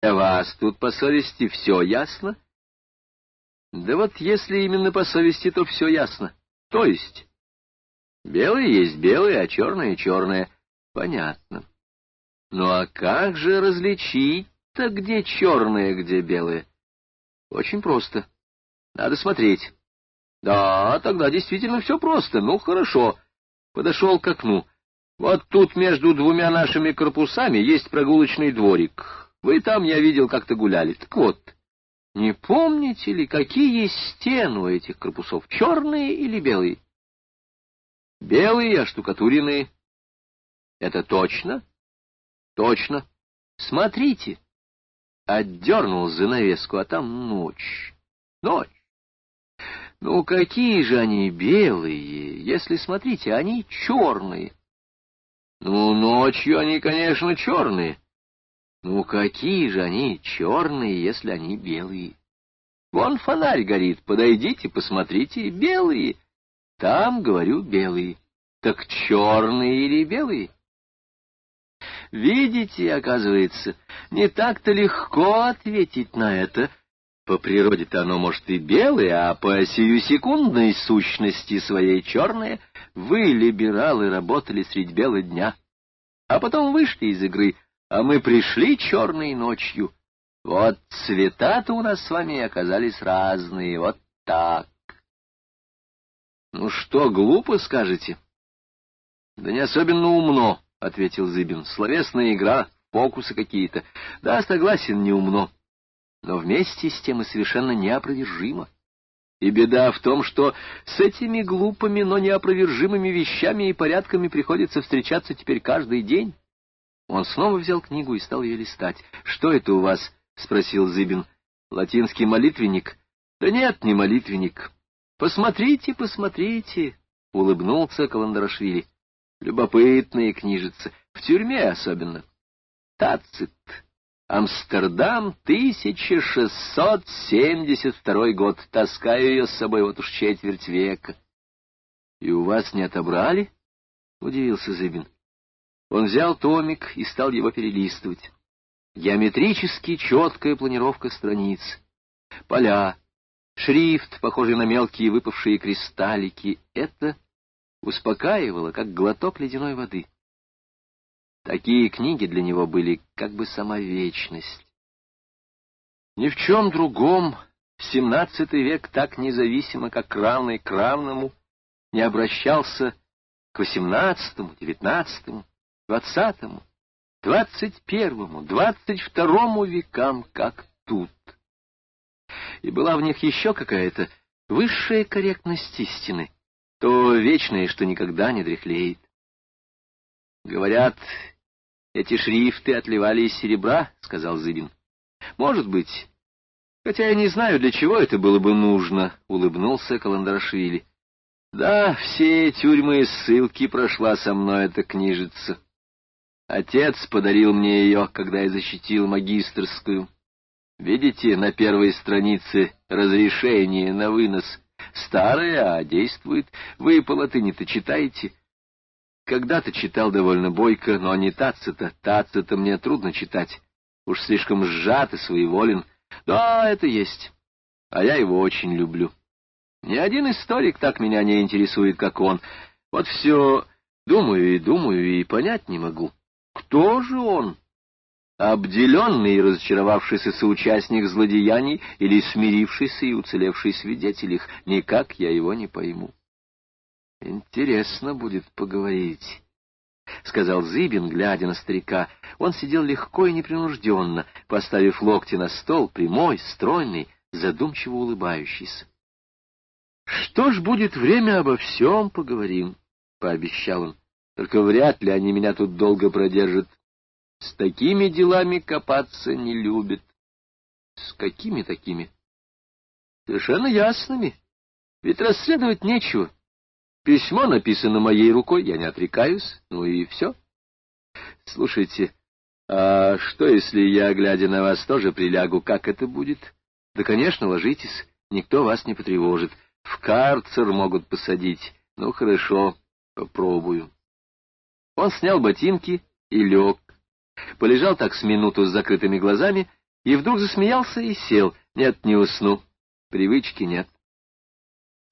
Для вас тут по совести все ясно? Да вот если именно по совести, то все ясно. То есть, белое есть белое, а черное — черное. Понятно. Ну а как же различить-то, где черное, где белое? Очень просто. Надо смотреть. Да, тогда действительно все просто. Ну, хорошо. Подошел к окну. Вот тут между двумя нашими корпусами есть прогулочный дворик. Вы там, я видел, как-то гуляли. Так вот, не помните ли, какие стены у этих корпусов, черные или белые? Белые, оштукатуренные. Это точно? Точно. Смотрите. Отдернул занавеску, а там ночь. Ночь. Ну, какие же они белые, если, смотрите, они черные. Ну, ночью они, конечно, черные. Ну, какие же они черные, если они белые? Вон фонарь горит, подойдите, посмотрите, белые. Там, говорю, белые. Так черные или белые? Видите, оказывается, не так-то легко ответить на это. По природе-то оно, может, и белое, а по сиюсекундной сущности своей черное. Вы, либералы, работали средь бела дня, а потом вышли из игры, а мы пришли черной ночью. Вот цвета-то у нас с вами оказались разные, вот так. Ну что, глупо скажете? Да не особенно умно. — ответил Зыбин. — Словесная игра, фокусы какие-то. Да, согласен, не умно. Но вместе с тем и совершенно неопровержимо. И беда в том, что с этими глупыми, но неопровержимыми вещами и порядками приходится встречаться теперь каждый день. Он снова взял книгу и стал ее листать. — Что это у вас? — спросил Зыбин. — Латинский молитвенник? — Да нет, не молитвенник. — Посмотрите, посмотрите, — улыбнулся Каландарашвили. Любопытные книжицы, в тюрьме особенно. Тацит. Амстердам, 1672 год. Таскаю ее с собой вот уж четверть века. — И у вас не отобрали? — удивился Зыбин. Он взял томик и стал его перелистывать. Геометрически четкая планировка страниц. Поля, шрифт, похожий на мелкие выпавшие кристаллики — это успокаивало, как глоток ледяной воды. Такие книги для него были как бы сама вечность. Ни в чем другом семнадцатый век так независимо, как равный к равному, не обращался к восемнадцатому, девятнадцатому, двадцатому, двадцать первому, двадцать второму векам, как тут. И была в них еще какая-то высшая корректность истины — то вечное, что никогда не дряхлеет. Говорят, эти шрифты отливали из серебра, — сказал Зыбин. Может быть. Хотя я не знаю, для чего это было бы нужно, — улыбнулся Каландрашвили. Да, все тюрьмы и ссылки прошла со мной эта книжица. Отец подарил мне ее, когда я защитил магистрскую. Видите, на первой странице разрешение на вынос — Старая, а действует. Вы по латыни-то читаете? Когда-то читал довольно бойко, но не Тацита. Тацита мне трудно читать. Уж слишком сжат и своеволен. Да, это есть. А я его очень люблю. Ни один историк так меня не интересует, как он. Вот все думаю и думаю, и понять не могу. Кто же он? обделенный и разочаровавшийся соучастник злодеяний или смирившийся и уцелевший свидетель их, никак я его не пойму. — Интересно будет поговорить, — сказал Зыбин, глядя на старика. Он сидел легко и непринужденно, поставив локти на стол, прямой, стройный, задумчиво улыбающийся. — Что ж, будет время обо всем поговорим, — пообещал он. — Только вряд ли они меня тут долго продержат. С такими делами копаться не любит. С какими такими? Совершенно ясными. Ведь расследовать нечего. Письмо написано моей рукой, я не отрекаюсь, ну и все. Слушайте, а что, если я, глядя на вас, тоже прилягу, как это будет? Да, конечно, ложитесь, никто вас не потревожит. В карцер могут посадить. Ну, хорошо, попробую. Он снял ботинки и лег полежал так с минуту с закрытыми глазами и вдруг засмеялся и сел. Нет, не усну. Привычки нет.